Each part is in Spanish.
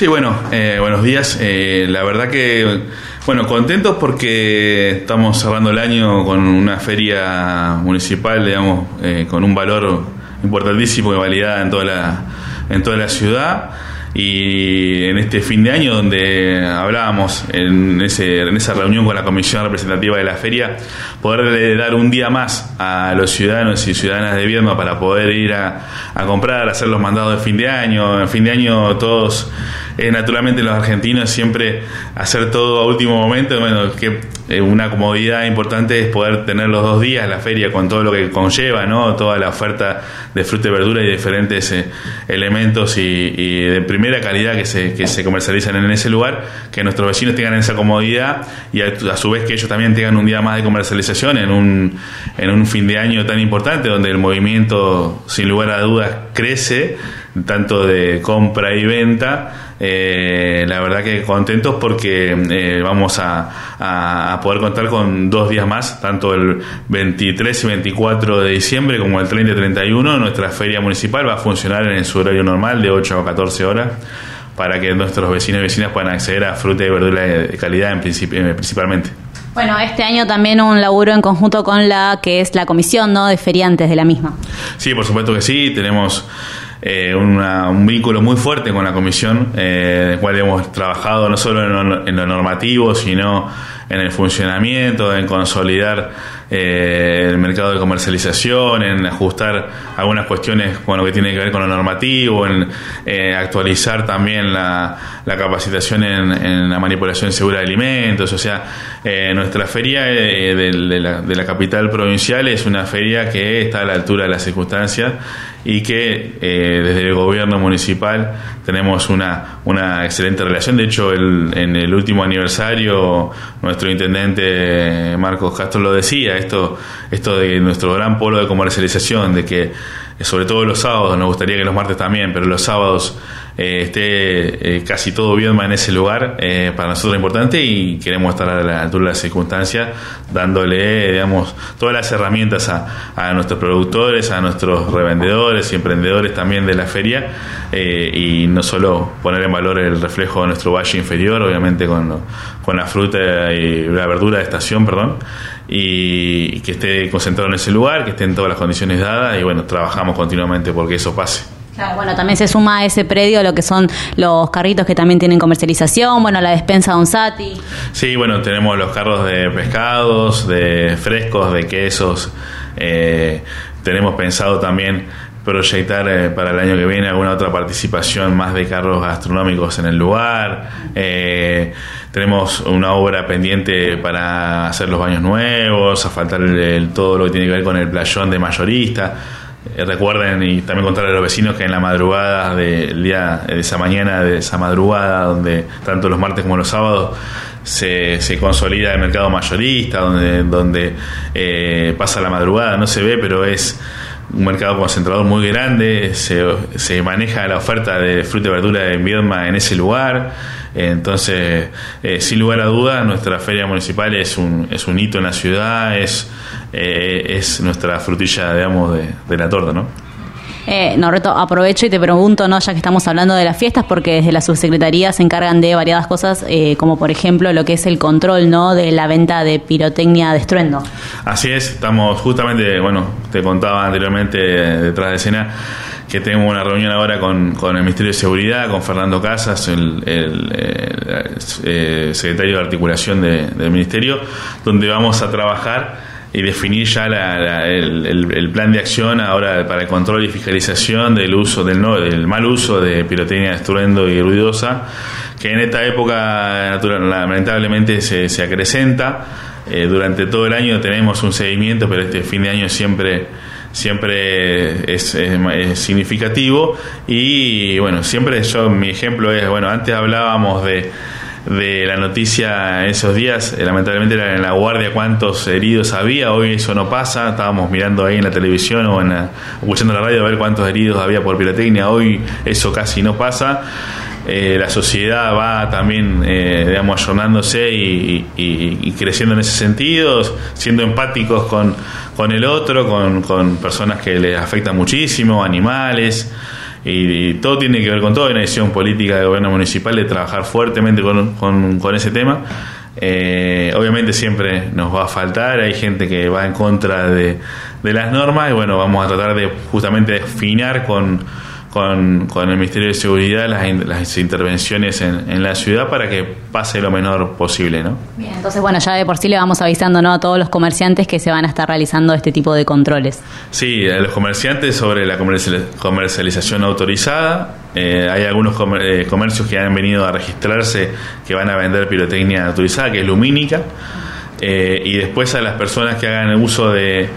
Sí, bueno, eh, buenos días. Eh, la verdad que, bueno, contentos porque estamos cerrando el año con una feria municipal, digamos, eh, con un valor importantísimo de validad en toda la, en toda la ciudad y en este fin de año donde hablábamos en, ese, en esa reunión con la comisión representativa de la feria, poderle dar un día más a los ciudadanos y ciudadanas de Viedma para poder ir a, a comprar, hacer los mandados de fin de año. En fin de año todos, eh, naturalmente los argentinos siempre hacer todo a último momento, bueno, que eh, una comodidad importante es poder tener los dos días la feria con todo lo que conlleva, ¿no? Toda la oferta de fruta y verdura y diferentes eh, elementos y, de primera calidad que se, que se comercializan en ese lugar, que nuestros vecinos tengan esa comodidad y a, a, su vez que ellos también tengan un día más de comercialización en un, en un fin de año tan importante donde el movimiento sin lugar a dudas crece, tanto de compra y venta. Eh, la verdad que contentos porque eh, vamos a, a, a, poder contar con dos días más, tanto el 23 y 24 de diciembre como el 30 y 31. Nuestra feria municipal va a funcionar en su horario normal de 8 a 14 horas para que nuestros vecinos y vecinas puedan acceder a fruta y verdura de calidad en principio, principalmente. Bueno, este año también un laburo en conjunto con la que es la comisión ¿no? de feriantes de la misma. Sí, por supuesto que sí, tenemos eh, una, un vínculo muy fuerte con la comisión, eh, en el cual hemos trabajado no solo en lo, en lo normativo, sino en el funcionamiento, en consolidar eh, el mercado de comercialización, en ajustar algunas cuestiones con lo que tiene que ver con lo normativo, en eh, actualizar también la, la capacitación en, en, la manipulación segura de alimentos. O sea, eh, nuestra feria de, de, la, de, la, capital provincial es una feria que está a la altura de las circunstancias y que desde el gobierno municipal tenemos una, una excelente relación. De hecho, el, en el último aniversario, nuestro intendente Marcos Castro lo decía, esto, esto de nuestro gran polo de comercialización, de que sobre todo los sábados, nos gustaría que los martes también, pero los sábados eh, esté eh, casi todo Viedma en ese lugar, eh, para nosotros es importante y queremos estar a la altura de las circunstancias, dándole, digamos, todas las herramientas a, nuestros productores, a nuestros revendedores y emprendedores también de la feria, y no solo poner en valor el reflejo de nuestro valle inferior, obviamente con, con la fruta y la verdura de estación, perdón, y, y que esté concentrado en ese lugar, que estén todas las condiciones dadas, y bueno, trabajamos continuamente porque eso pase. Claro, bueno, también se suma a ese predio lo que son los carritos que también tienen comercialización, bueno, la despensa Onsati. Sí, bueno, tenemos los carros de pescados, de frescos, de quesos. Eh, tenemos pensado también proyectar eh, para el año que viene alguna otra participación más de carros gastronómicos en el lugar. Eh, tenemos una obra pendiente para hacer los baños nuevos, a faltar el, todo lo que tiene que ver con el playón de mayorista. Eh, recuerden y también contarle a los vecinos que en la madrugada del día de esa mañana, de esa madrugada, donde tanto los martes como los sábados se, se consolida el mercado mayorista, donde, donde eh, pasa la madrugada, no se ve, pero es un mercado concentrador muy grande, se, se maneja la oferta de fruta y verdura de Viedma en ese lugar. Entonces, eh, sin lugar a dudas, nuestra feria municipal es un, es un hito en la ciudad, es, eh, es nuestra frutilla, digamos, de, de la torta, ¿no? Eh, Norreto, aprovecho y te pregunto, ¿no? ya que estamos hablando de las fiestas, porque desde la subsecretaría se encargan de variadas cosas, eh, como por ejemplo lo que es el control ¿no? de la venta de pirotecnia de estruendo. Así es, estamos justamente, bueno, te contaba anteriormente detrás de escena que tengo una reunión ahora con, con, el Ministerio de Seguridad, con Fernando Casas, el, el, el, el secretario de articulación de, del Ministerio, donde vamos a trabajar y definir ya la, la, el, plan de acción ahora para el control y fiscalización del uso del, no, del mal uso de pirotecnia estruendo y ruidosa que en esta época lamentablemente se, se acrecenta. Eh, durante todo el año tenemos un seguimiento pero este fin de año siempre siempre es, es, es, significativo. Y bueno siempre yo mi ejemplo es bueno antes hablábamos de de la noticia esos días, eh, lamentablemente era en la guardia cuántos heridos había, hoy eso no pasa, estábamos mirando ahí en la televisión o en la, escuchando la radio a ver cuántos heridos había por pirotecnia, hoy eso casi no pasa. Eh, la sociedad va también, eh, digamos, ayornándose y, creciendo en ese sentido, siendo empáticos con, con el otro, con, con personas que les afectan muchísimo, animales. Y, todo tiene que ver con todo, hay una decisión política del gobierno municipal de trabajar fuertemente con, con, ese tema. Eh, obviamente siempre nos va a faltar, hay gente que va en contra de, de las normas y bueno, vamos a tratar de justamente afinar con con, con el Ministerio de Seguridad las, las intervenciones en, en, la ciudad para que pase lo menor posible, ¿no? Bien, entonces bueno, ya de por sí le vamos avisando ¿no? a todos los comerciantes que se van a estar realizando este tipo de controles. Sí, a los comerciantes sobre la comercialización autorizada, eh, hay algunos eh, comercios que han venido a registrarse que van a vender pirotecnia autorizada, que es lumínica, eh, y después a las personas que hagan uso de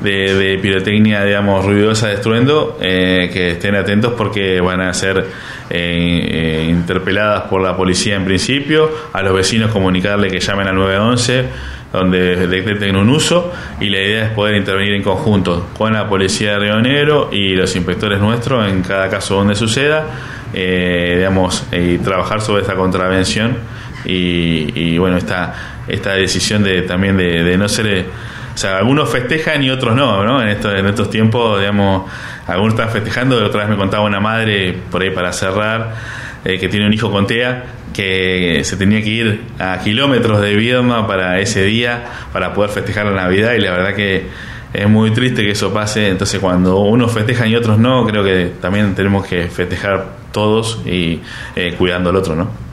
de, pirotecnia, digamos, ruidosa, destruyendo, eh, que estén atentos porque van a ser eh, eh, interpeladas por la policía en principio, a los vecinos comunicarle que llamen al 911 donde detecten un uso y la idea es poder intervenir en conjunto con la policía de Río Negro y los inspectores nuestros en cada caso donde suceda, digamos, y trabajar sobre esta contravención. Y, bueno, esta, esta decisión de también de, de no ser sea, algunos festejan y otros no, ¿no? En estos, en estos tiempos, digamos, algunos están festejando, otra vez me contaba una madre, por ahí para cerrar, eh, que tiene un hijo con TEA, que se tenía que ir a kilómetros de Viedma para ese día, para poder festejar la Navidad, y la verdad que es muy triste que eso pase, entonces cuando unos festejan y otros no, creo que también tenemos que festejar todos y eh, cuidando al otro, ¿no?